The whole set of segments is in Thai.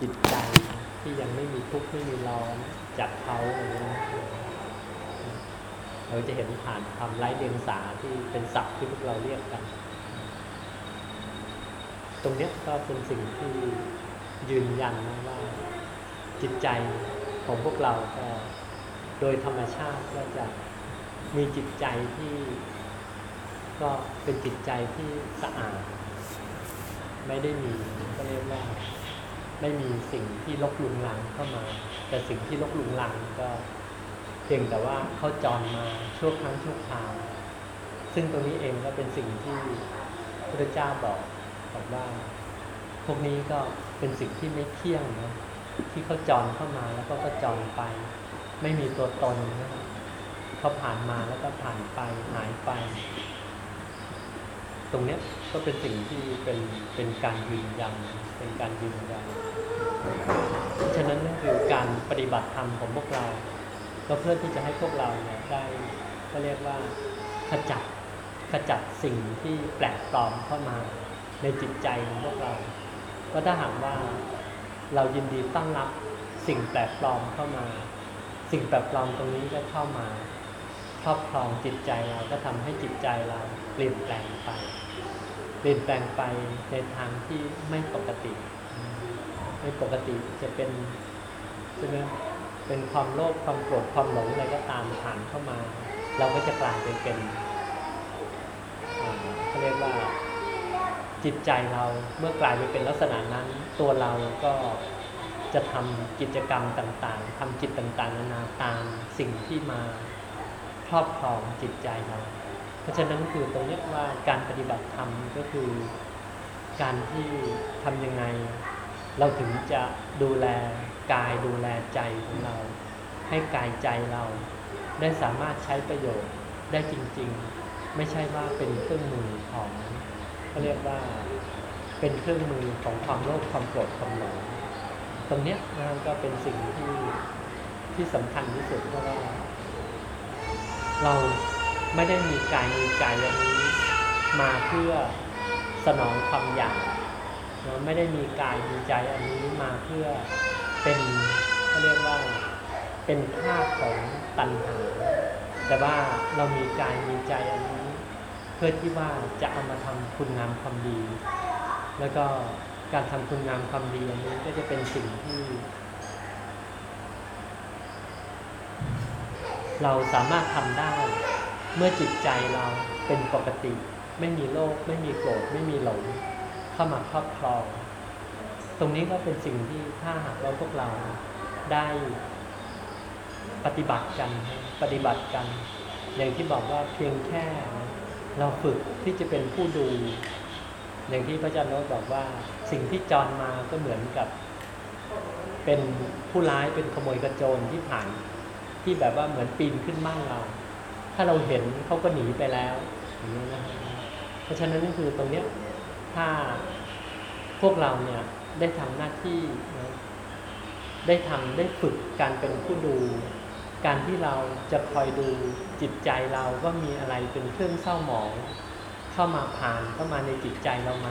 จิตใจที่ยังไม่มีทุกข์ไม่มีร้อนจากเขาอะไรเงี้ยเราจะเห็นผ่านคำไร้เดียงสาที่เป็นศัพท์ที่พวกเราเรียกกัน ตรงนี้ก็เป็นสิ่งที่ยืนยันนะว่าจิตใจของพวกเราก็โดยธรรมชาติก็จะมีจิตใจที่ก็เป็นจิตใจที่สะอาด ไม่ได้มีก็เรียกว่า ไม่มีสิ่งที่ลบลุงลังเข้ามา แต่สิ่งที่ลบลุงลังก็เพียงแต่ว่าเขาจรมาชั่วครั้งชั่วคราวซึ่งตรงนี้เองก็เป็นสิ่งที่พระเจ้าบอกบอกว่า พวกนี้ก็เป็นสิ่งที่ไม่เที่ยงนะที่เขาจรเข้ามาแล้วก็ก็จรไป ไม่มีตัวตนนะครับเขาผ่านมาแล้วก็ผ่านไปหายไป ตรงเนี้ยก็เป็นสิ่งที่เป็นเป็นการยืนยันเป็นการยืนยัน ฉะนั้นนั่นคือการปฏิบัติธรรมของพวกเราก็เพื่อที่จะให้พวกเราเนี่ยได้ก็เรียกว่าขจัดขจัดสิ่งที่แปลกปลอมเข้ามาในจิตใจของพวกเรา ก็ถ้าหากว่าเรายินดีต้อนรับสิ่งแปลกปลอมเข้ามา สิ่งแปลกปลอมตรงนี้ก็เข้ามาครอบครองจิตใจเราก็ทำให้จิตใจเราเปลี่ยนแปลงไป เปลี่ยนแปลงไปในทางที่ไม่ปกติ ไม่ปกติจะเป็นใช่ไหมเป็นความโลภความโกรธความหลงอะไรก็ตามผ่านเข้ามา เราก็จะกลายไปเป็นเขาเรียกว่าจิตใจเราเมื่อกลายไปเป็นลักษณะนั้น ตัวเราก็จะทำกิจกรรมต่างๆทำกิจต่างๆนานาตามสิ่งที่มาครอบครองจิตใจเรา เพราะฉะนั้นคือตรงนี้ว่าการปฏิบัติธรรมก็คือการที่ทำยังไง เราถึงจะดูแลกายดูแลใจของเรา ให้กายใจเราได้สามารถใช้ประโยชน์ได้จริง ๆ ไม่ใช่ว่าเป็นเครื่องมือของเขาเรียกว่าเป็นเครื่องมือของความโลภความโกรธความหลงตรงเนี้ยนะครับก็เป็นสิ่งที่ที่สำคัญที่สุดเพราะว่า เราไม่ได้มีกายมีใจอันนี้มาเพื่อสนองความอยาก นะไม่ได้มีกายมีใจอันนี้มาเพื่อเป็นเขาเรียกว่าเป็นภาพของตัณหา แต่ว่าเรามีกายมีใจอันนี้ เพื่อที่ว่าจะเอามาทำคุณงามความดี แล้วก็การทำคุณงามความดีอันนี้ก็จะเป็นสิ่งที่เราสามารถทำได้ เมื่อจิตใจเราเป็นปกติ ไม่มีโลภไม่มีโกรธไม่มีหลง เข้ามาครอบครอง ตรงนี้ก็เป็นสิ่งที่ถ้าหากว่าพวกเราได้ปฏิบัติกันปฏิบัติกัน อย่างที่บอกว่าเพียงแค่เราฝึกที่จะเป็นผู้ดู อย่างที่พระอาจารย์โน้ตบอกว่าสิ่งที่จรมาก็เหมือนกับ เป็นผู้ร้ายเป็นขโมยกระโจนที่ผ่าน ที่แบบว่าเหมือนปีนขึ้นบ้านเรา ถ้าเราเห็นเขาก็หนีไปแล้วอย่างนี้นะครับเพราะฉะนั้นก็คือตรงเนี้ย ถ้าพวกเราเนี่ยได้ทำหน้าที่นะได้ทำได้ฝึกการเป็นผู้ดู การที่เราจะคอยดูจิตใจเราว่ามีอะไรเป็นเครื่องเศร้าหมอง เข้ามาผ่านเข้ามาในจิตใจเราไหม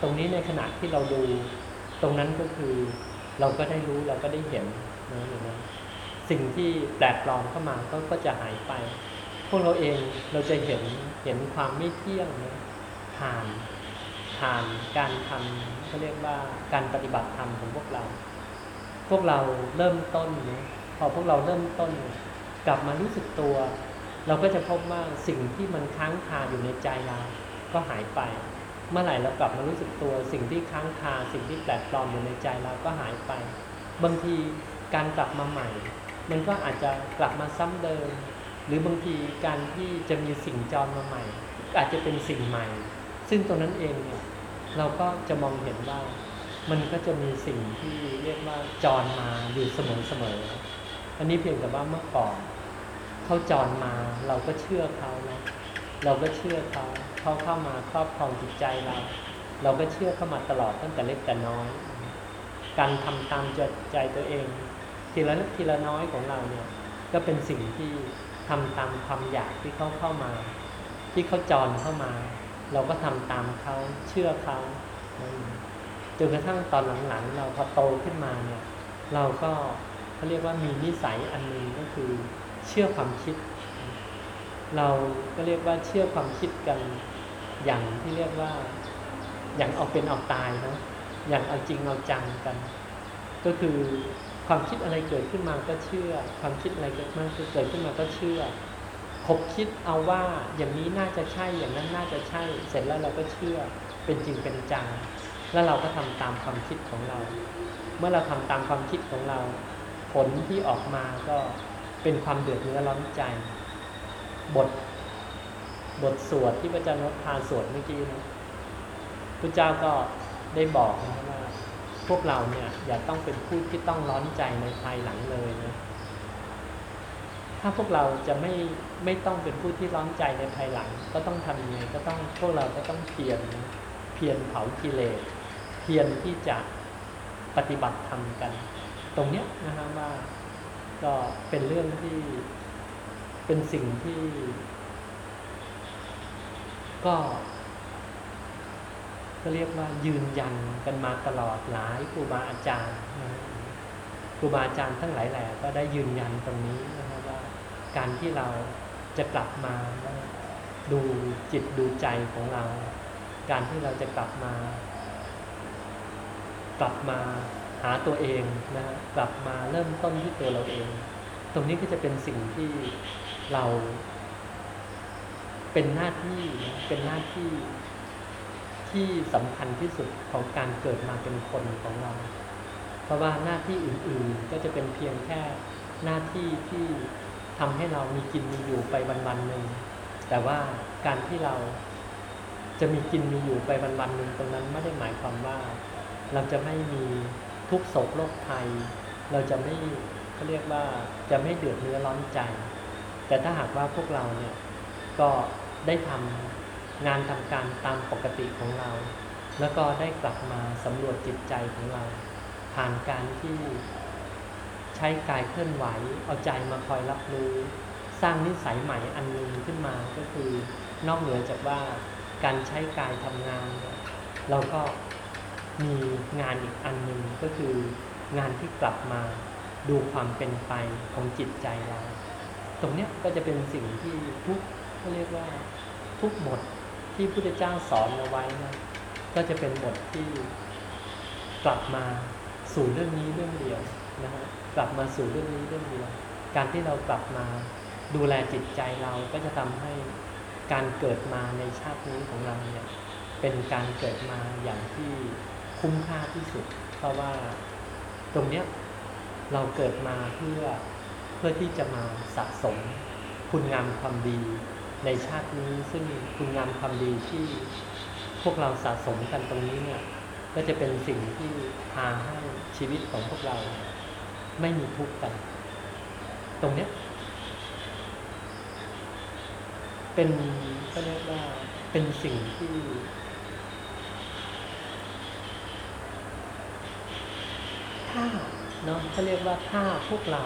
ตรงนี้ในขณะที่เราดู ตรงนั้นก็คือเราก็ได้รู้เราก็ได้เห็นนะอย่างนั้นสิ่งที่แปลกปลอมเข้ามาก็ก็จะหายไป พวกเราเองเราจะเห็นเห็นความไม่เที่ยงนะผ่าน ผ่านการทำเขาเรียกว่าการปฏิบัติธรรมของพวกเรา พวกเราเริ่มต้นนะพอพวกเราเริ่มต้น กลับมารู้สึกตัว เราก็จะพบว่าสิ่งที่มันค้างคาอยู่ในใจเราก็หายไป เมื่อไหร่เรากลับมารู้สึกตัว สิ่งที่ค้างคาสิ่งที่แปลกปลอมอยู่ในใจเราก็หายไป บางทีการกลับมาใหม่ มันก็อาจจะกลับมาซ้ำเดิม หรือบางทีการที่จะมีสิ่งจรมาใหม่ อาจจะเป็นสิ่งใหม่ ซึ่งตรงนั้นเองเนี่ยเราก็จะมองเห็นว่ามันก็จะมีสิ่งที่เรียกว่าจรมาอยู่เสมอๆอันนี้เพียงแต่ว่าเมื่อก่อนเขาจรมาเราก็เชื่อเขานะเราก็เชื่อเขาเขาเข้ามาครอบครองจิตใจเรา เราก็เชื่อเข้ามาตลอดตั้งแต่เล็กแต่น้อย การทำตามใจตัวเอง ทีละเล็กทีละน้อยของเราเนี่ยก็เป็นสิ่งที่ทำตามความอยากที่เขาเข้ามา ที่เขาจรเข้ามา เราก็ทำตามเขาเชื่อเขาจนกระทั่งตอนหลังๆ เราพอโตขึ้นมาเนี่ย เราก็เขาเรียกว่ามีนิสัยอันหนึงก็คือเชื่อความคิด เราก็เรียกว่าเชื่อความคิดกันอย่างที่เรียกว่าอย่างเอาเป็นเอาตายเนะอย่างเอาจริงเอาจังกัน ก็คือความคิดอะไรเกิดขึ้นมาก็เชื่อ ความคิดอะไรเกิดมาเกิดขึ้นมาก็เชื่อ คบคิดเอาว่าอย่างนี้น่าจะใช่อย่างนั้นน่าจะใช่ เสร็จแล้วเราก็เชื่อเป็นจริงเป็นจัง แล้วเราก็ทำตามความคิดของเรา เมื่อเราทำตามความคิดของเรา ผลที่ออกมาก็เป็นความเดือดเนื้อร้อนใจ บท บทสวดที่พระอาจาพาสวดเมื่อกี้นะพระเจ้าก็ได้บอกนะว่าพวกเราเนี่ยอย่าต้องเป็นผู้ที่ต้องร้อนใจในภายหลังเลยนะ ถ้าพวกเราจะไม่ไม่ต้องเป็นผู้ที่ร้อนใจในภายหลัง ก็ต้องทำยังไงก็ต้องพวกเราก็ต้องเพียรนเพียรเผากิเลสเพียรที่จะปฏิบัติธรรมกัน ตรงเนี้ยนะฮะว่าก็เป็นเรื่องที่เป็นสิ่งที่ ก็ก็เรียกว่ายืนยันกันมาตลอดหลายครูบาอาจารย์ครูบาอาจารย์ทั้งหลายแหล่ก็ได้ยืนยันตรงนี้นะ การที่เราจะกลับมาดูจิตดูใจของเรา การที่เราจะกลับมา กลับมาหาตัวเองนะกลับมาเริ่มต้นที่ตัวเราเอง ตรงนี้ก็จะเป็นสิ่งที่เรา เป็นหน้าที่นะเป็นหน้าที่ที่สำคัญที่สุดของการเกิดมาเป็นคนของเรา เพราะว่าหน้าที่อื่นๆก็จะเป็นเพียงแค่หน้าที่ที่ ทำให้เรามีกินมีอยู่ไปวันๆหนึ่งแต่ว่าการที่เราจะมีกินมีอยู่ไปวันๆหนึ่งตรงนั้นไม่ได้หมายความว่า เราจะไม่มีทุกโศกโรคภัย เราจะไม่เขาเรียกว่าจะไม่เดือดเนื้อร้อนใจ แต่ถ้าหากว่าพวกเราเนี่ยก็ได้ทำงานทำการตามปกติของเรา แล้วก็ได้กลับมาสำรวจจิตใจของเรา ผ่านการที่ ช้กายเคลื่อนไหว เอาใจมาคอยรับรู้ สร้างนิสัยใหม่อันหนึงขึ้นมาก็คือนอกเหนือจากว่าการใช้กายทำงานเนี่ยเราก็มีงานอีกอันหนึ่งก็คืองานที่กลับมาดูความเป็นไปของจิตใจเรา ตรงเนี้ยก็จะเป็นสิ่งที่ทุกเขาเรียกว่าทุกบทที่พุทธเจ้าสอนเอาไว้นะก็จะเป็นบทที่กลับมาสู่เรื่องนี้เรื่องเดียวนะฮะ กลับมาสู่เรื่องนี้เรื่องเดียวการที่เรากลับมาดูแลจิตใจเราก็จะทำให้การเกิดมาในชาตินี้ของเราเนี่ยเป็นการเกิดมาอย่างที่คุ้มค่าที่สุด เพราะว่าตรงเนี้ยเราเกิดมาเพื่อเพื่อที่จะมาสะสมคุณงามความดีในชาตินี้ซึ่งคุณงามความดีที่พวกเราสะสมกันตรงนี้เนี่ยก็จะเป็นสิ่งที่พาให้ชีวิตของพวกเรา ไม่มีทุกข์กัน ตรงเนี้ย เป็นก็เรียกว่าเป็นสิ่งที่ ถ้าเนาะเขาเรียกว่าถ้าพวกเรา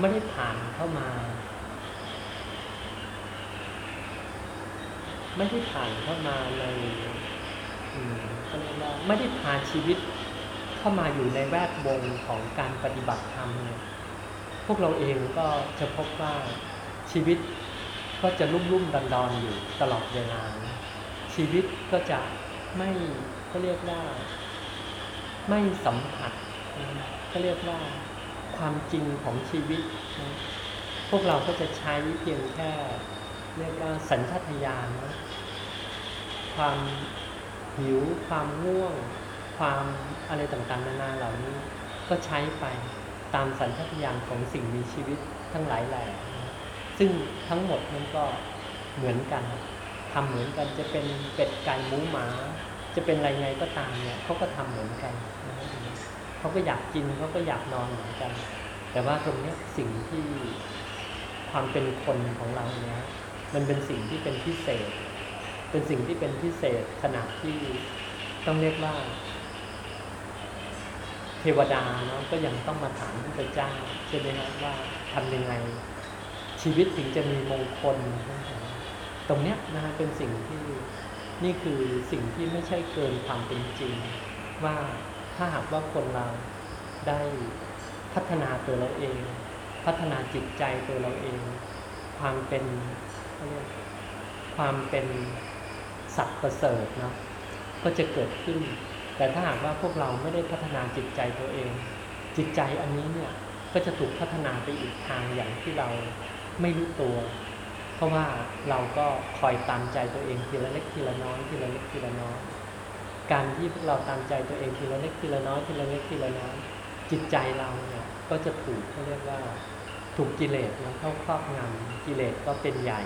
ไม่ได้ผ่านเข้ามา ไม่ได้ผ่านเข้ามาในอืมเขาเรียกว่าไม่ได้พาชีวิต เข้ามาอยู่ในแวดวงของการปฏิบัติธรรมเนี่ยพวกเราเองก็จะพบว่าชีวิตก็จะรุ่มรุ่มดอนดอนอยู่ตลอดเวลา ชีวิตก็จะไม่เขาเรียกว่าไม่สัมผัสนะเขาเรียกว่าความจริงของชีวิตนะพวกเราก็จะใช้เพียงแค่เรียกว่าสัญชาตญาณนะความหิวความง่วง ความอะไรต่างๆนานาเหล่านี้ ก็ใช้ไปตามสัญชาตญาณของสิ่งมีชีวิตทั้งหลายแหล่ซึ่งทั้งหมดมันก็เหมือนกันทำเหมือนกันจะเป็นเป็ดไก่หมูหมา จะเป็นอะไรไงก็ตามเนี่ยเขาก็ทำเหมือนกันนะครับเขาก็อยากกินเขาก็อยากนอนเหมือนกัน แต่ว่าตรงนี้สิ่งที่ความเป็นคนของเราเนี่ยมันเป็นสิ่งที่เป็นพิเศษ เป็นสิ่งที่เป็นพิเศษขนาดที่ต้องเรียกว่า เทวดาเนาะก็ยังต้องมาถามพระเจ้าใช่ไหมครับว่าทำยังไง ชีวิตถึงจะมีมงคล ตรงเนี้ยนะฮะเป็นสิ่งที่นี่คือสิ่งที่ไม่ใช่เกินความเป็นจริง ว่าถ้าหากว่าคนเราได้พัฒนาตัวเราเอง พัฒนาจิตใจตัวเราเอง ความเป็นเขาเรียกความเป็นสัตว์ประเสริฐเนาะก็จะเกิดขึ้น แต่ถ้าหากว่าพวกเราไม่ได้พัฒนาจิตใจตัวเอง จิตใจอันนี้เนี่ยก็จะถูกพัฒนาไปอีกทางอย่างที่เราไม่รู้ตัว เพราะว่าเราก็คอยตามใจตัวเองทีละเล็กทีละน้อยทีละเล็กทีละน้อยการที่พวกเราตามใจตัวเองทีละเล็กทีละน้อยทีละเล็กทีละน้อยจิตใจเราเนี่ยก็จะถูกเขาเรียกว่าถูกกิเลสมันเข้าครอบงำกิเลสก็เป็นใหญ่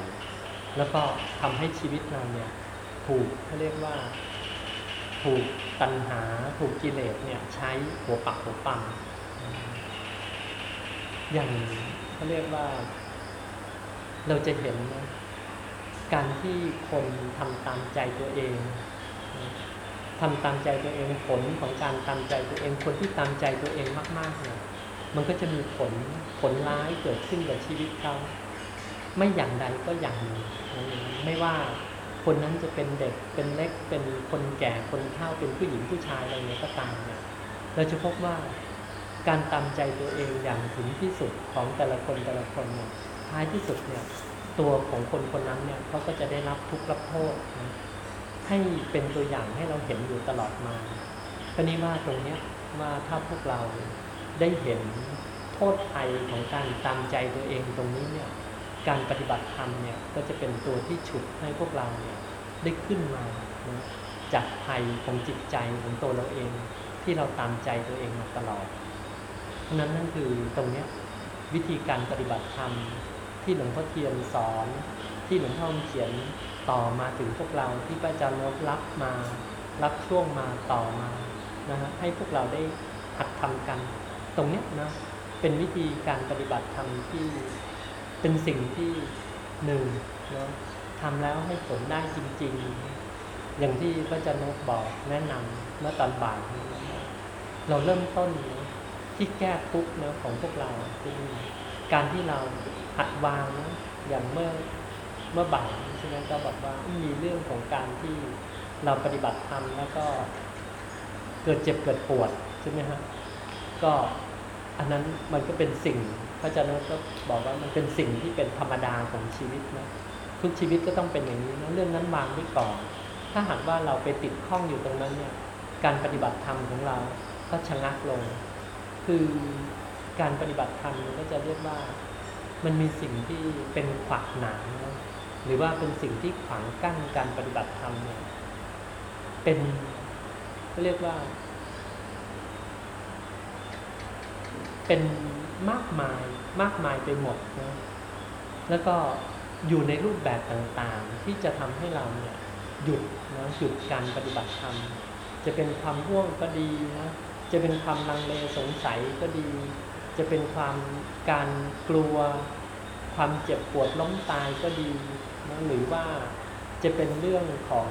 แล้วก็ทำให้ชีวิตเราเนี่ยถูกเขาเรียกว่า ถูกตัณหาถูกกิเลสเนี่ยใช้หัวปักหัวปั๊มอย่างเขาเรียกว่า เราจะเห็นนะการที่คนทำตามใจตัวเองทำตามใจตัวเองผลของการตามใจตัวเอง คนที่ตามใจตัวเองมากๆเนี่ยมันก็จะมีผลผลร้ายเกิดขึ้นกับชีวิตเขาไม่อย่างใดก็อย่างหนึ่งไม่ว่า คนนั้นจะเป็นเด็กเป็นเล็กเป็นคนแก่คนเฒ่าเป็นผู้หญิงผู้ชายอะไรเงี้ยก็ตามเนี่ยเราจะพบว่าการตามใจตัวเองอย่างถึงที่สุดของแต่ละคนแต่ละคนเนี่ยท้ายที่สุดเนี่ยตัวของคนคนนั้นเนี่ยเขาก็จะได้รับทุกข์รับโทษนะให้เป็นตัวอย่างให้เราเห็นอยู่ตลอดมาก็นี้ว่าตรงเนี้ยว่าถ้าพวกเราได้เห็นโทษภัยของการตามใจตัวเองตรงนี้เนี่ย การปฏิบัติธรรมเนี่ยก็จะเป็นตัวที่ฉุดให้พวกเราเนี่ยได้ขึ้นมานะจากภัยของจิตใจของตัวเราเอง ที่เราตามใจตัวเองมาตลอด เพราะนั้นนั่นคือตรงเนี้ยวิธีการปฏิบัติธรรมที่หลวงพ่อเทียนสอน ที่หลวงพ่อเขียนต่อมาถึงพวกเราที่พระอาจารย์ลดรับมารับช่วงมาต่อมานะฮะให้พวกเราได้หัดทำกัน ตรงเนี้ยนะเป็นวิธีการปฏิบัติธรรมที่ เป็นสิ่งที่หนึ่งเนาะทำแล้วให้ผลได้จริง ๆ อย่างที่พระอาจารย์นกบอกแนะนำเมื่อตอนบ่ายนี้เราเริ่มต้นนะที่แก้ทุกข์นะของพวกเราคือการที่เราหัดวางนะอย่างเมื่อเมื่อบ่ายใช่ไหมก็บอกว่ามีเรื่องของการที่เราปฏิบัติธรรมแล้วก็เกิดเจ็บเกิดปวดใช่ไหมฮะก็อันนั้นมันก็เป็นสิ่ง ระอาจารย์ก็บอกว่ามันเป็นสิ่งที่เป็นธรรมดาของชีวิตนะทุกชีวิตก็ต้องเป็นอย่างนี้นะเรื่องนั้นวางไว้ก่อนถ้าหากว่าเราไปติดข้องอยู่ตรงนั้นเนี่ย การปฏิบัติธรรมของเราก็ชะงักลง คือการปฏิบัติธรรมก็จะเรียกว่ามันมีสิ่งที่เป็นขวากหนามนะหรือว่าเป็นสิ่งที่ขวางกั้นการปฏิบัติธรรมเนี่ยเป็นเรียกว่า เป็น มากมายมากมายไปหมดนะแล้วก็อยู่ในรูปแบบต่างๆ ที่จะทำให้เราเนี่ยหยุดนะหยุดการปฏิบัติธรรม จะเป็นความร่วงก็ดีนะจะเป็นความลังเลสงสัยก็ดี จะเป็นความการกลัว ความเจ็บปวดล้มตายก็ดีนะหรือว่าจะเป็นเรื่องของ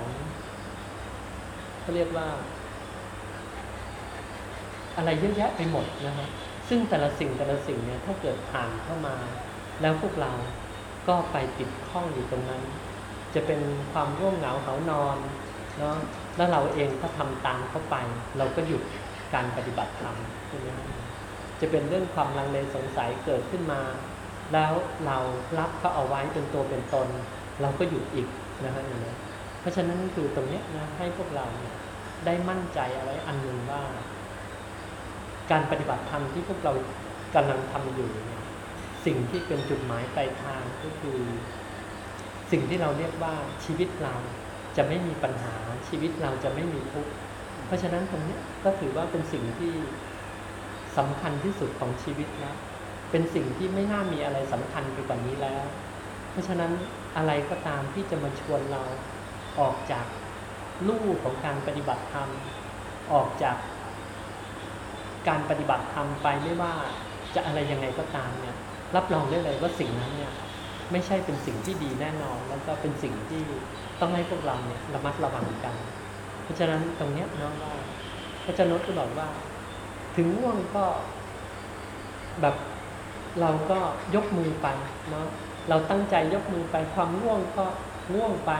เขาเรียกว่า อะไรเยอะแยะไปหมดนะฮะ ซึ่งแต่ละสิ่งแต่ละสิ่งเนี่ยถ้าเกิดผ่านเข้ามา แล้วพวกเราก็ไปติดข้องอยู่ตรงนั้น จะเป็นความร่วงเหงาเหานอนเนาะแล้วเราเองก็ทำตามเข้าไป เราก็หยุดการปฏิบัติธรรมใช่ไหมจะเป็นเรื่องความลังเลสงสัยเกิดขึ้นมา แล้วเรารับเขาเอาไว้เป็นตัวเป็นตน เราก็หยุดอีกนะฮะอย่างนี้เพราะฉะนั้นคือตรงนี้นะให้พวกเราเนี่ยได้มั่นใจอะไรอันหนึ่งว่า การปฏิบัติธรรมที่พวกเรากำลังทำอยู่เนี่ยสิ่งที่เป็นจุดหมายปลายทางก็คือ สิ่งที่เราเรียกว่าชีวิตเราจะไม่มีปัญหาชีวิตเราจะไม่มีทุกข์เพราะฉะนั้นตรงนี้ก็ถือว่าเป็นสิ่งที่สำคัญที่สุดของชีวิตแล้วเป็นสิ่งที่ไม่น่ามีอะไรสำคัญไปกว่านี้แล้ว เพราะฉะนั้นอะไรก็ตามที่จะมาชวนเราออกจากลู่ของการปฏิบัติธรรมออกจาก การปฏิบัติธรรมไปไม่ว่าจะอะไรยังไงก็ตามเนี่ย รับรองได้เลยว่าสิ่งนั้นเนี่ยไม่ใช่เป็นสิ่งที่ดีแน่นอน แล้วก็เป็นสิ่งที่ต้องให้พวกเราเนี่ยระมัดระวังกัน เพราะฉะนั้นตรงเนี้ยน้องว่าพระเจ้านก็บอกว่า ถึงง่วงก็แบบเราก็ยกมือไปเนาะเราตั้งใจยกมือไปความง่วงก็ง่วงไป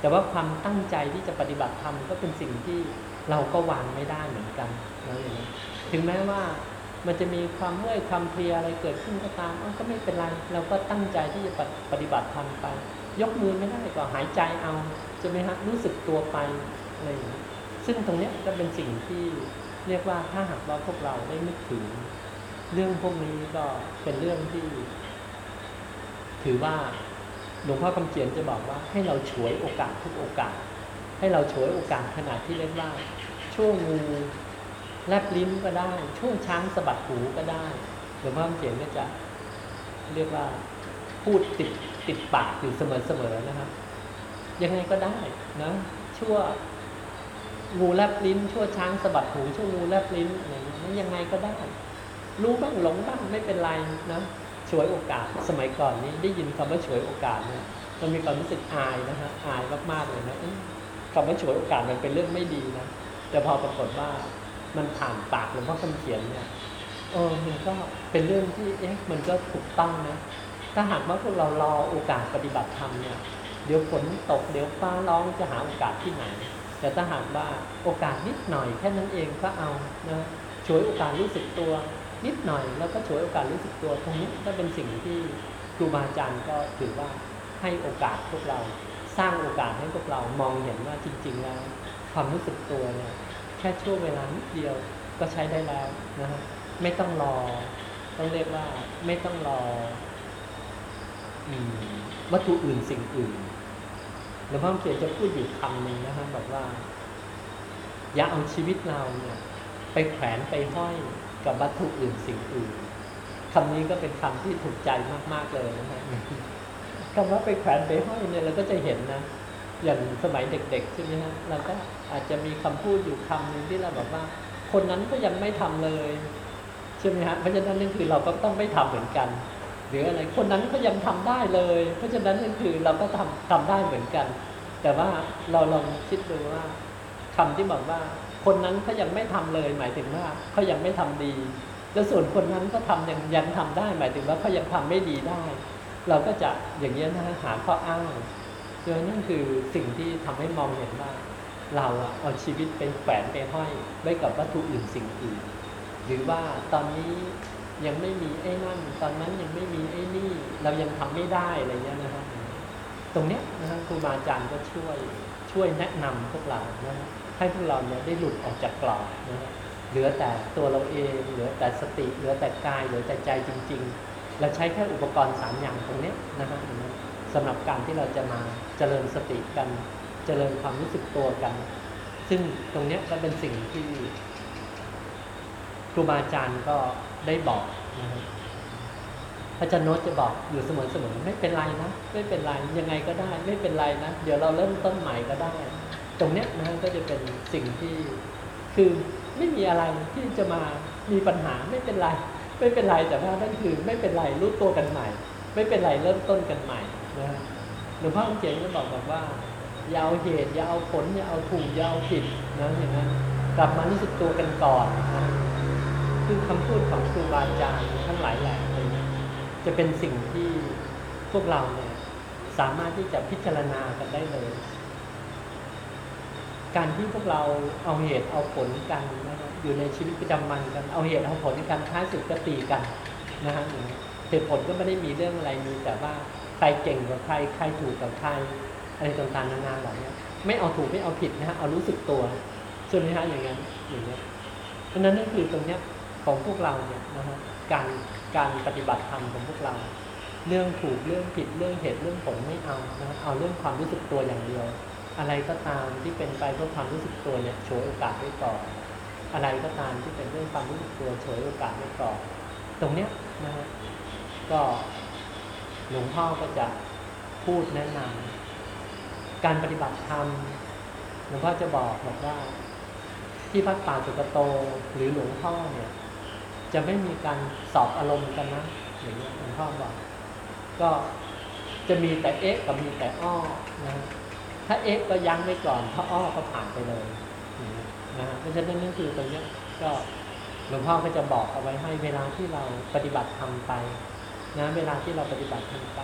แต่ว่าความตั้งใจที่จะปฏิบัติธรรมก็เป็นสิ่งที่เราก็วางไม่ได้เหมือนกันนะอย่างนี้ ถึงแม้ว่ามันจะมีความเมื่อยความเพลียอะไรเกิดขึ้นก็ตามก็ไม่เป็นไร เราก็ตั้งใจที่จะปฏิบัติธรรมไป ยกมือไม่ได้ก็หายใจเอาใช่ไหมฮะรู้สึกตัวไปอะไรอย่างนี้ซึ่งตรงเนี้ยก็เป็นสิ่งที่เรียกว่าถ้าหากว่าพวกเราได้นึกถึง เรื่องพวกนี้ก็เป็นเรื่องที่ ถือว่าหลวงพ่อคำเขียนจะบอกว่าให้เราฉวยโอกาสทุกโอกาส ให้เราฉวยโอกาสขนาดที่เรียกว่าช่วงงู แลบลิ้นก็ได้ ช่วงช้างสะบัดหูก็ได้หลวงพ่อเขียนก็จะเรียกว่าพูดติดติดปากอยู่เสมอๆนะครับ ยังไงก็ได้นะชั่วงูแลบลิ้น ชั่วช้างสะบัดหูชั่วงูแลบลิ้นอะไรอย่างเงี้ยยังไงก็ได้ รู้บ้างหลงบ้างไม่เป็นไรนะฉวยโอกาสสมัยก่อนนี้ได้ยินคำว่าฉวยโอกาสเนี่ยมันมีความรู้สึกอายนะฮะอายมากๆเลยนะเอ๊ะคำว่าฉวยโอกาสมันเป็นเรื่องไม่ดีนะแต่พอปรากฏว่า มันผ่านปากหลวงพ่อคำเขียนเนี่ยเออมันก็เป็นเรื่องที่เอ๊ะมันก็ถูกต้องนะ ถ้าหากว่าพวกเรารอโอกาสปฏิบัติธรรมเนี่ย เดี๋ยวฝนตกเดี๋ยวฟ้าร้องจะหาโอกาสที่ไหน แต่ถ้าหากว่าโอกาสนิดหน่อยแค่นั้นเองก็เอานะฉวยโอกาสรู้สึกตัวนิดหน่อย แล้วก็ฉวยโอกาสรู้สึกตัวตรงนี้ก็เป็นสิ่งที่ครูบาอาจารย์ก็ถือว่าให้โอกาสพวกเราสร้างโอกาสให้พวกเรามองเห็นว่าจริง ๆ แล้วความรู้สึกตัวเนี่ย ค่ช่วงเวลานิดเดียวก็ใช้ได้แล้วนะฮะไม่ต้องรอ ต้องเรียกว่าไม่ต้องรออืมวัตถุอื่นสิ่งอื่นหลวงพ่อเขียนจะพูดอยู่คำหนึ่งนะฮะบอกว่า อย่าเอาชีวิตเราเนี่ย ไปแขวนไปห้อยกับวัตถุอื่นสิ่งอื่นคำนี้ก็เป็นคำที่ถูกใจมากๆเลยนะฮะคำว่าไปแขวนไปห้อยเนี่ยเราก็จะเห็นนะอย่างสมัยเด็กๆใช่ไหมฮะเราก็ อาจจะมีคำพูดอยู่คำหนึ่งที่เราบอกว่า คนนั้นก็ยังไม่ทำเลยใช่ไหมฮะเพราะฉะนั้นนั่นคือเราก็ต้องไม่ทำเหมือนกัน หรืออะไรคนนั้นก็ยังทำได้เลย เพราะฉะนั้นนั่นคือเราก็ทำทำได้เหมือนกัน แต่ว่าเราลองคิดดูว่าคำที่บอกว่า คนนั้นเขายังไม่ทำเลย หมายถึงว่าเขายังไม่ทำดี แล้วส่วนคนนั้นก็ทำยังยังทำได้ หมายถึงว่าเขายังทำไม่ดีได้ เราก็จะอย่างนี้นะหาข้ออ้างโดยนั่นคือสิ่งที่ทำให้มองเห็นว่า เราอะเอาชีวิตเป็นแฝงไปห้อยไว้กับวัตถุอื่นสิ่งอื่น หรือว่าตอนนี้ยังไม่มีไอ้นั่น ตอนนั้นยังไม่มีไอ้นี่ เรายังทำไม่ได้อะไรเงี้ยนะครับ ตรงเนี้ยนะครับครูบาอาจารย์ก็ช่วยช่วยแนะนำพวกเรานะให้พวกเราเนี่ยได้หลุดออกจากกรอบนะเหลือแต่ตัวเราเอง เหลือแต่สติ เหลือแต่กาย เหลือแต่ใจจริง ๆ เราใช้แค่อุปกรณ์สามอย่างตรงเนี้ยนะฮะสำหรับการที่เราจะมาเจริญสติกัน เจริญความรู้สึกตัวกัน ซึ่งตรงเนี้ยก็เป็นสิ่งที่ครูบาอาจารย์ก็ได้บอกนะครับพระจารย์โนตจะบอกอยู่เสมอๆไม่เป็นไรนะไม่เป็นไรยังไงก็ได้ ไม่เป็นไรนะเดี๋ยวเราเริ่มต้นใหม่ก็ได้ ตรงเนี้ยนะก็จะเป็นสิ่งที่คือไม่มีอะไรที่จะมามีปัญหาไม่เป็นไร ไม่เป็นไรแต่ว่านั่นคือไม่เป็นไรรู้ตัวกันใหม่ ไม่เป็นไรเริ่มต้นกันใหม่นะฮะหลวงพ่อเขียนก็บอกบอกว่า อย่าเอาเหตุ อย่าเอาผล อย่าเอาถูก อย่าเอาผิดนะอย่างนั้นกลับมารู้สึกตัวกันก่อนนะคือคำพูดของครูบาอาจารย์ทั้งหลายแหล่เลยนะจะเป็นสิ่งที่พวกเราเนี่ยสามารถที่จะพิจารณากันได้เลย การที่พวกเราเอาเหตุเอาผลกันนะครับอยู่ในชีวิตประจำวันกัน เอาเหตุเอาผลกันท้ายสุดก็ตีกันนะฮะเหตุผลก็ไม่ได้มีเรื่องอะไรมีแต่ว่าใครเก่งกว่าใครใครถูกกับใคร อะไรต่างๆนานาเหล่านี้ไม่เอาถูกไม่เอาผิดนะฮะเอารู้สึกตัวใช่ไหมฮะอย่างนั้นอย่างนี้เพราะนั้นนั่นคือตรงเนี้ยของพวกเราเนี่ยนะฮะการการปฏิบัติธรรมของพวกเรา เรื่องถูกเรื่องผิดเรื่องเหตุเรื่องผลไม่เอานะฮะเอาเรื่องความรู้สึกตัวอย่างเดียว อะไรก็ตามที่เป็นไปเพื่อความรู้สึกตัวเนี่ยโชว์โอกาสไว้ก่อนอะไรก็ตามที่เป็นเรื่องความรู้สึกตัวโชว์โอกาสไว้ก่อนตรงเนี้ยนะฮะก็หลวงพ่อก็จะพูดแนะนำ การปฏิบัติธรรมหลวงพ่อจะบอกบอกว่า ที่พัดป่าสุกโตหรือหลวงพ่อเนี่ย จะไม่มีการสอบอารมณ์กันนะอย่างเงี้ยหลวงพ่อบอก ก็จะมีแต่เอ๊ะกับมีแต่อ้อนะถ้าเอ็กก็ยั้งไว้ก่อน ถ้าอ้อก็ผ่านไปเลยนะฮะเพราะฉะนั้นนั่นคือตรงนี้ก็หลวงพ่อก็จะบอกเอาไว้ให้เวลาที่เราปฏิบัติทำไปนะเวลาที่เราปฏิบัติทำไป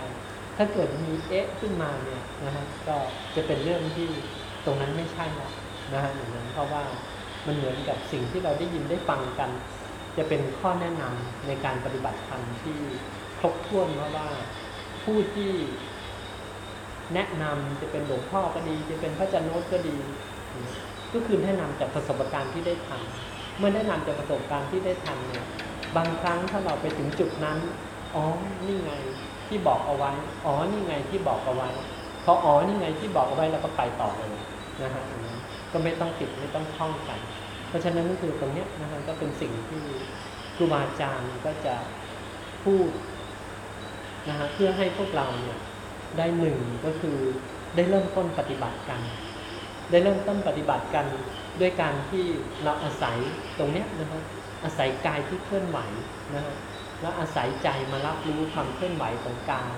ถ้าเกิดมีเอ๊ะขึ้นมาเนี่ยนะฮะก็จะเป็นเรื่องที่ตรงนั้นไม่ใช่ละนะฮะอย่างนั้นเพราะว่ามันเหมือนกับสิ่งที่เราได้ยินได้ฟังกัน จะเป็นข้อแนะนำในการปฏิบัติธรรมที่ครบถ้วนเพราะว่าผู้ที่แนะนำจะเป็นหลวงพ่อก็ดี จะเป็นพระอาจารย์โนตก็ดี ก็คือแนะนำจากประสบการณ์ที่ได้ทำเมื่อแนะนำจากประสบการณ์ที่ได้ทำเนี่ยบางครั้งถ้าเราไปถึงจุดนั้นอ๋อนี่ไง ที่บอกเอาไว้ อ๋อ นี่ไงที่บอกเอาไว้ พออ๋อ นี่ไงที่บอกเอาไว้แล้วก็ไปต่อเลยนะฮะก็ไม่ต้องติดไม่ต้องท่องกัน เพราะฉะนั้นก็คือตรงเนี้ยนะฮะก็เป็นสิ่งที่ครูบาอาจารย์ก็จะพูดนะฮะเพื่อให้พวกเราเนี่ยได้หนึ่งก็คือได้เริ่มต้นปฏิบัติกัน ได้เริ่มต้นปฏิบัติกันด้วยการที่เราอาศัยตรงเนี้ยนะครับอาศัยกายที่เคลื่อนไหวนะฮะ แล้วอาศัยใจมารับรู้ความเคลื่อนไหวของกาย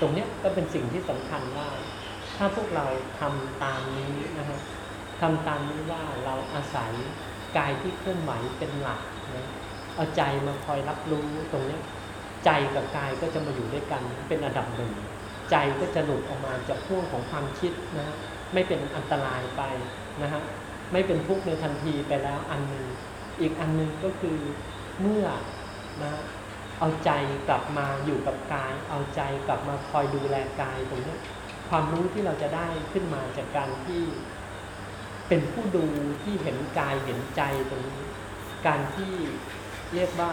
ตรงนี้ก็เป็นสิ่งที่สำคัญว่า ถ้าพวกเราทำตามนี้นะฮะทำตามนี้ว่าเราอาศัยกายที่เคลื่อนไหวเป็นหลักนะเอาใจมาคอยรับรู้ตรงนี้ใจกับกายก็จะมาอยู่ด้วยกันเป็นอันดับหนึ่งใจก็จะหลุดออกมาจากพ่วงของความคิดนะฮะไม่เป็นอันตรายไปนะฮะไม่เป็นทุกข์ในทันทีไปแล้วอันหนึ่งอีกอันหนึ่งก็คือเมื่อนะ เอาใจกลับมาอยู่กับกาย เอาใจกลับมาคอยดูแลกายตรงนี้ความรู้ที่เราจะได้ขึ้นมาจากการที่เป็นผู้ดูที่เห็นกายเห็นใจตรงนี้ การที่เรียกว่า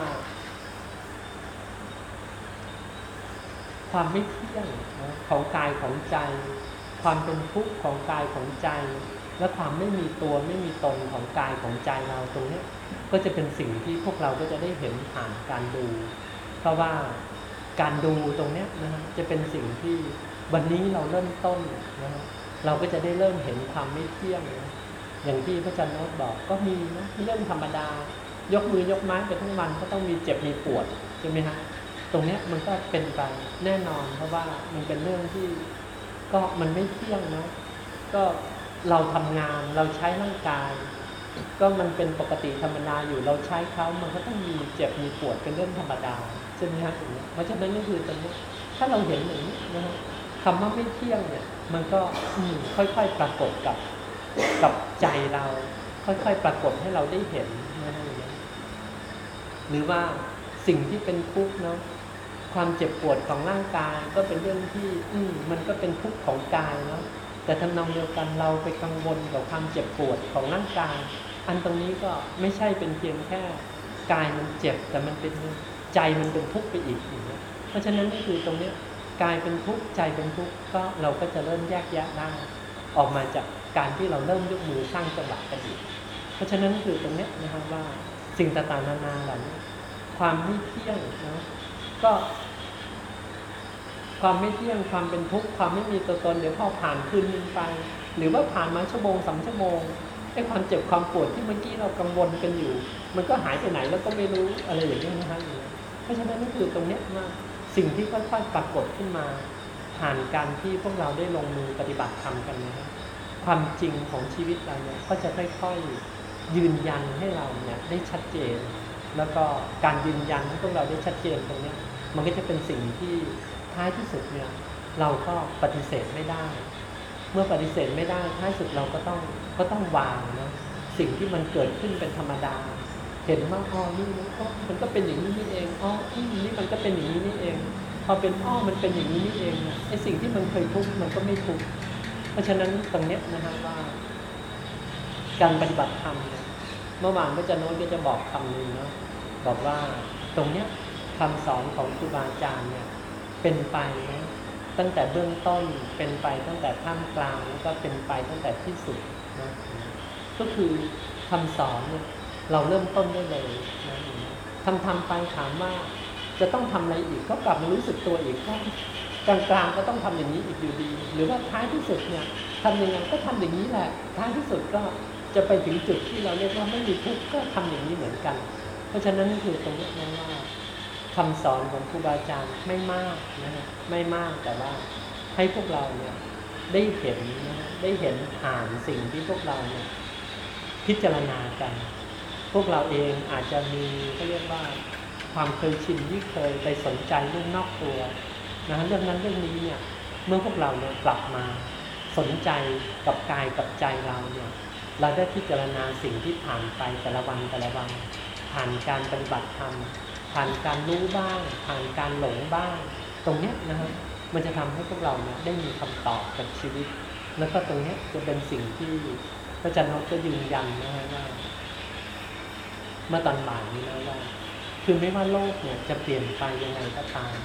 ความไม่เที่ยงของกายของใจ ความเป็นทุกข์ของกายของใจ และความไม่มีตัวไม่มีตนของกายของใจเราตรงนี้ก็จะเป็นสิ่งที่พวกเราก็จะได้เห็นผ่านการดู เพราะว่าการดูตรงนี้นะฮะจะเป็นสิ่งที่วันนี้เราเริ่มต้นนะฮะเราก็จะได้เริ่มเห็นความไม่เที่ยงนะอย่างที่พระอาจารย์โน้ตบอกก็มีนะเรื่องธรรมดา ยกมือยกไม้ไปทั้งวันก็ต้องมีเจ็บมีปวดใช่ไหมฮะตรงนี้มันก็เป็นไปแน่นอน เพราะว่ามันเป็นเรื่องที่ก็มันไม่เที่ยงนะก็เราทำงานเราใช้ร่างกาย ก็มันเป็นปกติธรรมดาอยู่เราใช้เขามันก็ต้องมีเจ็บมีปวดเป็นเรื่องธรรมดา ใช่ไหมฮะอย่างนี้เพราะฉะนั้นก็คือตรงนี้ถ้าเราเห็นอย่างนี้นะฮะคำว่าไม่เที่ยงเนี่ย มันก็ค่อยๆปรากฏกับกับใจเรา ค่อยๆปรากฏให้เราได้เห็นนะฮะหรือว่าสิ่งที่เป็นทุกข์เนาะความเจ็บปวดของร่างกายก็เป็นเรื่องที่ อืมมันก็เป็นทุกข์ของกายเนาะแต่ทำนองเดียวกันเราไปกังวลกับความเจ็บปวดของร่างกาย อันตรงนี้ก็ไม่ใช่เป็นเพียงแค่กายมันเจ็บแต่มันเป็น ใจมันเป็นทุกข์ไปอีกอย่างเงี้ยเพราะฉะนั้นก็คือตรงเนี้ยกายเป็นทุกข์ใจเป็นทุกข์ก็เราก็จะเริ่มแยกแยะได้ออกมาจากการที่เราเริ่มยกมือสร้างจังหวะกันอีกเพราะฉะนั้นคือตรงเนี้ยนะครับว่าสิ่งต่างๆนานาเหล่านี้ความไม่เที่ยงเนาะก็ ความไม่เที่ยงความเป็นทุกข์ความไม่มีตัวตนเดี๋ยวพอผ่านคืนนึงไป หรือว่าผ่านมาชั่วโมงสามชั่วโมงไอ้ความเจ็บความปวดที่เมื่อกี้เรากังวลกันอยู่ มันก็หายไปไหนแล้วก็ไม่รู้อะไรอย่างนี้นะครับ เพราะฉะนั้นก็คือตรงเนี้ยว่าสิ่งที่ค่อยๆปรากฏขึ้นมา ผ่านการที่พวกเราได้ลงมือปฏิบัติธรรมกันนะครับความจริงของชีวิตเราเนี่ยก็จะค่อยๆยืนยันให้เราเนี่ยได้ชัดเจน แล้วก็การยืนยันให้พวกเราได้ชัดเจนตรงนี้มันก็จะเป็นสิ่งที่ท้ายที่สุดเนี่ยเราก็ปฏิเสธไม่ได้ เมื่อปฏิเสธไม่ได้ท้ายสุดเราก็ต้องก็ต้องวางนะสิ่งที่มันเกิดขึ้นเป็นธรรมดา เห็นว่าอ๋อนี่ก็มันก็เป็นอย่างนี้นี่เองอ๋อนี่มันก็เป็นอย่างนี้นี่เองพอเป็นอ้อมันเป็นอย่างนี้นี่เองไอ้สิ่งที่มันเคยทุกข์มันก็ไม่ทุกข์เพราะฉะนั้นตรงเนี้ยนะฮะว่า การปฏิบัติธรรมเมื่อวานก็จะโน้ตก็จะบอกคำหนึ่งเนาะบอกว่าตรงเนี้ยคำสอนของครูบาอาจารย์เนี่ย เป็นไปนะตั้งแต่เบื้องต้นเป็นไปตั้งแต่ท่ามกลางแล้วก็เป็นไปตั้งแต่ที่สุดนะก็คือคำสอน เราเริ่มต้นได้เลยนะทำทำไปถามว่าจะต้องทำอะไรอีกก็กลับมารู้สึกตัวอีกว่ากลางๆก็ต้องทำอย่างนี้อีกอยู่ดี หรือว่าท้ายที่สุดเนี่ยทำยังไงก็ทำอย่างนี้แหละ ท้ายที่สุดก็จะไปถึงจุดที่เราเรียกว่าไม่มีทุกข์ก็ทำอย่างนี้เหมือนกัน เพราะฉะนั้นนี่คือตรงนี้นะว่าคำสอนของครูบาอาจารย์ไม่มากนะฮะไม่มากแต่ว่าให้พวกเราเนี่ยได้เห็นนะได้เห็นผ่านสิ่งที่พวกเราเนี่ยพิจารณากัน พวกเราเองอาจจะมีเขาเรียกว่าความเคยชินที่เคยไปสนใจเรื่องนอกตัวนะเรื่องนั้นเรื่องนี้เนี่ยเมื่อพวกเราเนี่ยกลับมาสนใจกับกายกับใจเราเนี่ยเราได้พิจารณาสิ่งที่ผ่านไปแต่ละวันแต่ละวันผ่านการปฏิบัติธรรมผ่านการรู้บ้าง ผ่านการหลงบ้าง ตรงเนี้ยนะครับมันจะทำให้พวกเราเนี่ยได้มีคำตอบกับชีวิต แล้วก็ตรงเนี้ยจะเป็นสิ่งที่พระอาจารย์นพก็ยืนยันนะฮะว่า เมื่อตอนบ่ายนี้นะว่าคือไม่ว่าโลกเนี่ยจะเปลี่ยนไปยังไงก็ตาม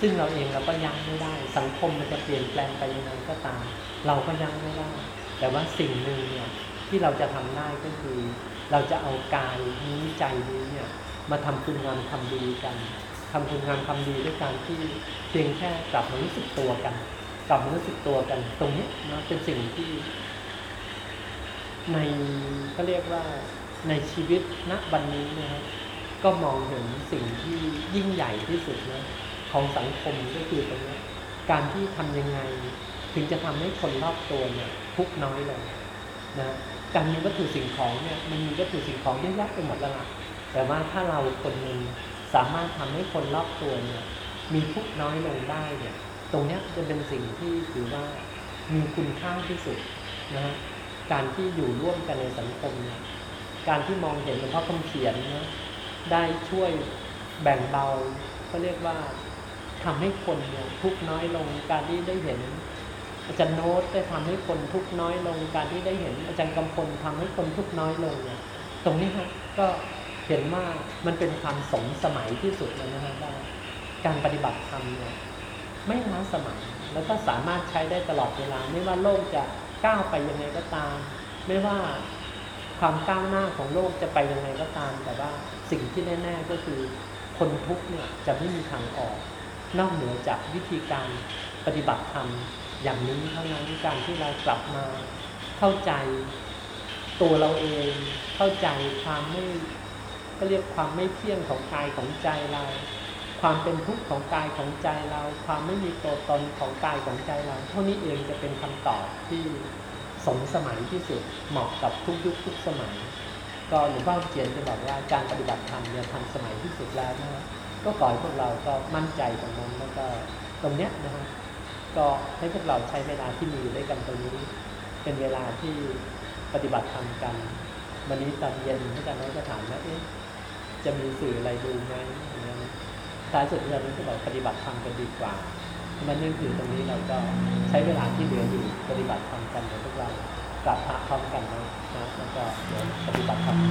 ซึ่งเราเองเราก็ยั้งไม่ได้ สังคมมันจะเปลี่ยนแปลงไปยังไงก็ตาม เราก็ยั้งไม่ได้ แต่ว่าสิ่งหนึ่งเนี่ยที่เราจะทำได้ก็คือ เราจะเอากายนี้ใจนี้เนี่ยมาทำคุณงามทำดีกันทำคุณงามทำดีด้วยการที่เพียงแค่กลับมารู้สึกตัวกัน กลับมารู้สึกตัวกัน ตรงนี้นะเป็นสิ่งที่ ในก็เรียกว่า ในชีวิตณบันนี้นะครับก็มองเห็นสิ่งที่ยิ่งใหญ่ที่สุดนะของสังคมก็คือตรงนี้การที่ทำยังไง ถึงจะทำให้คนรอบตัวเนี่ยทุกน้อยลงนะการมีวัตถุสิ่งของเนี่ยมันมีวัตถุสิ่งของเยอะแยะไปหมดแล้วล่ะแต่ว่าถ้าเราคนหนึ่งสามารถทำให้คนรอบตัวเนี่ยมีทุกน้อยลงได้เนี่ยตรงนี้จะเป็นสิ่งที่ถือว่ามีคุณค่าที่สุดนะการที่อยู่ร่วมกันในสังคมเนี่ย การที่มองเห็นหลวงพ่อคำเขียนนะได้ช่วยแบ่งเบาเขาเรียกว่าทำให้คนเนี่ยทุกข์น้อยลง การที่ได้เห็น อาจารย์โน้ตได้ทำให้คนทุกข์น้อยลง การที่ได้เห็นอาจารย์กำพลทำให้คนทุกข์น้อยลงเนี่ยตรงนี้ฮะก็เห็นว่ามันเป็นความสมสมัยที่สุดเลยนะฮะว่าการปฏิบัติธรรมเนี่ยไม่ล้าสมัย แล้วก็สามารถใช้ได้ตลอดเวลา ไม่ว่าโลกจะก้าวไปยังไงก็ตาม ไม่ว่า ความก้าวหน้าของโลกจะไปยังไงก็ตาม แต่ว่าสิ่งที่แน่ ๆ ก็คือคนทุกข์เนี่ยจะไม่มีทางออก นอกเหนือจากวิธีการปฏิบัติธรรมอย่างนี้เท่านั้นการที่เรากลับมาเข้าใจตัวเราเอง เข้าใจความไม่ก็เรียกความไม่เที่ยงของกายของใจเรา ความเป็นทุกข์ของกายของใจเรา ความไม่มีตัวตนของกายของใจเรา เท่านี้เองจะเป็นคำตอบที่ สมสมัยที่สุดเหมาะกับทุกยุคทุกสมัย ก็หลวงพ่อเจียนจะบอกว่าการปฏิบัติธรรมเนี่ยทันสมัยที่สุดแล้วนะก็ขอให้พวกเราก็มั่นใจตรงนั้นแล้วก็ตรงเนี้ยนะฮะก็ให้พวกเราใช้เวลาที่มีอยู่ด้วยกันตรงนี้ เป็นเวลาที่ปฏิบัติธรรมกัน วันนี้ตอนเย็นพระอาจารย์น้อยก็ถามว่าเอ๊ะจะมีสื่ออะไรดูไหมอย่างเงี้ยท้ายสุดเราก็บอกปฏิบัติธรรมกันดีกว่า นั้นนี่คือตรงนี้เราก็ใช้เวลาที่เหลืออยู่ปฏิบัติธรรมกันเดี๋ยวพวกเรากลับพระพร้อมกันนะนะแล้วก็เดี๋ยวปฏิบัติธรรมกัน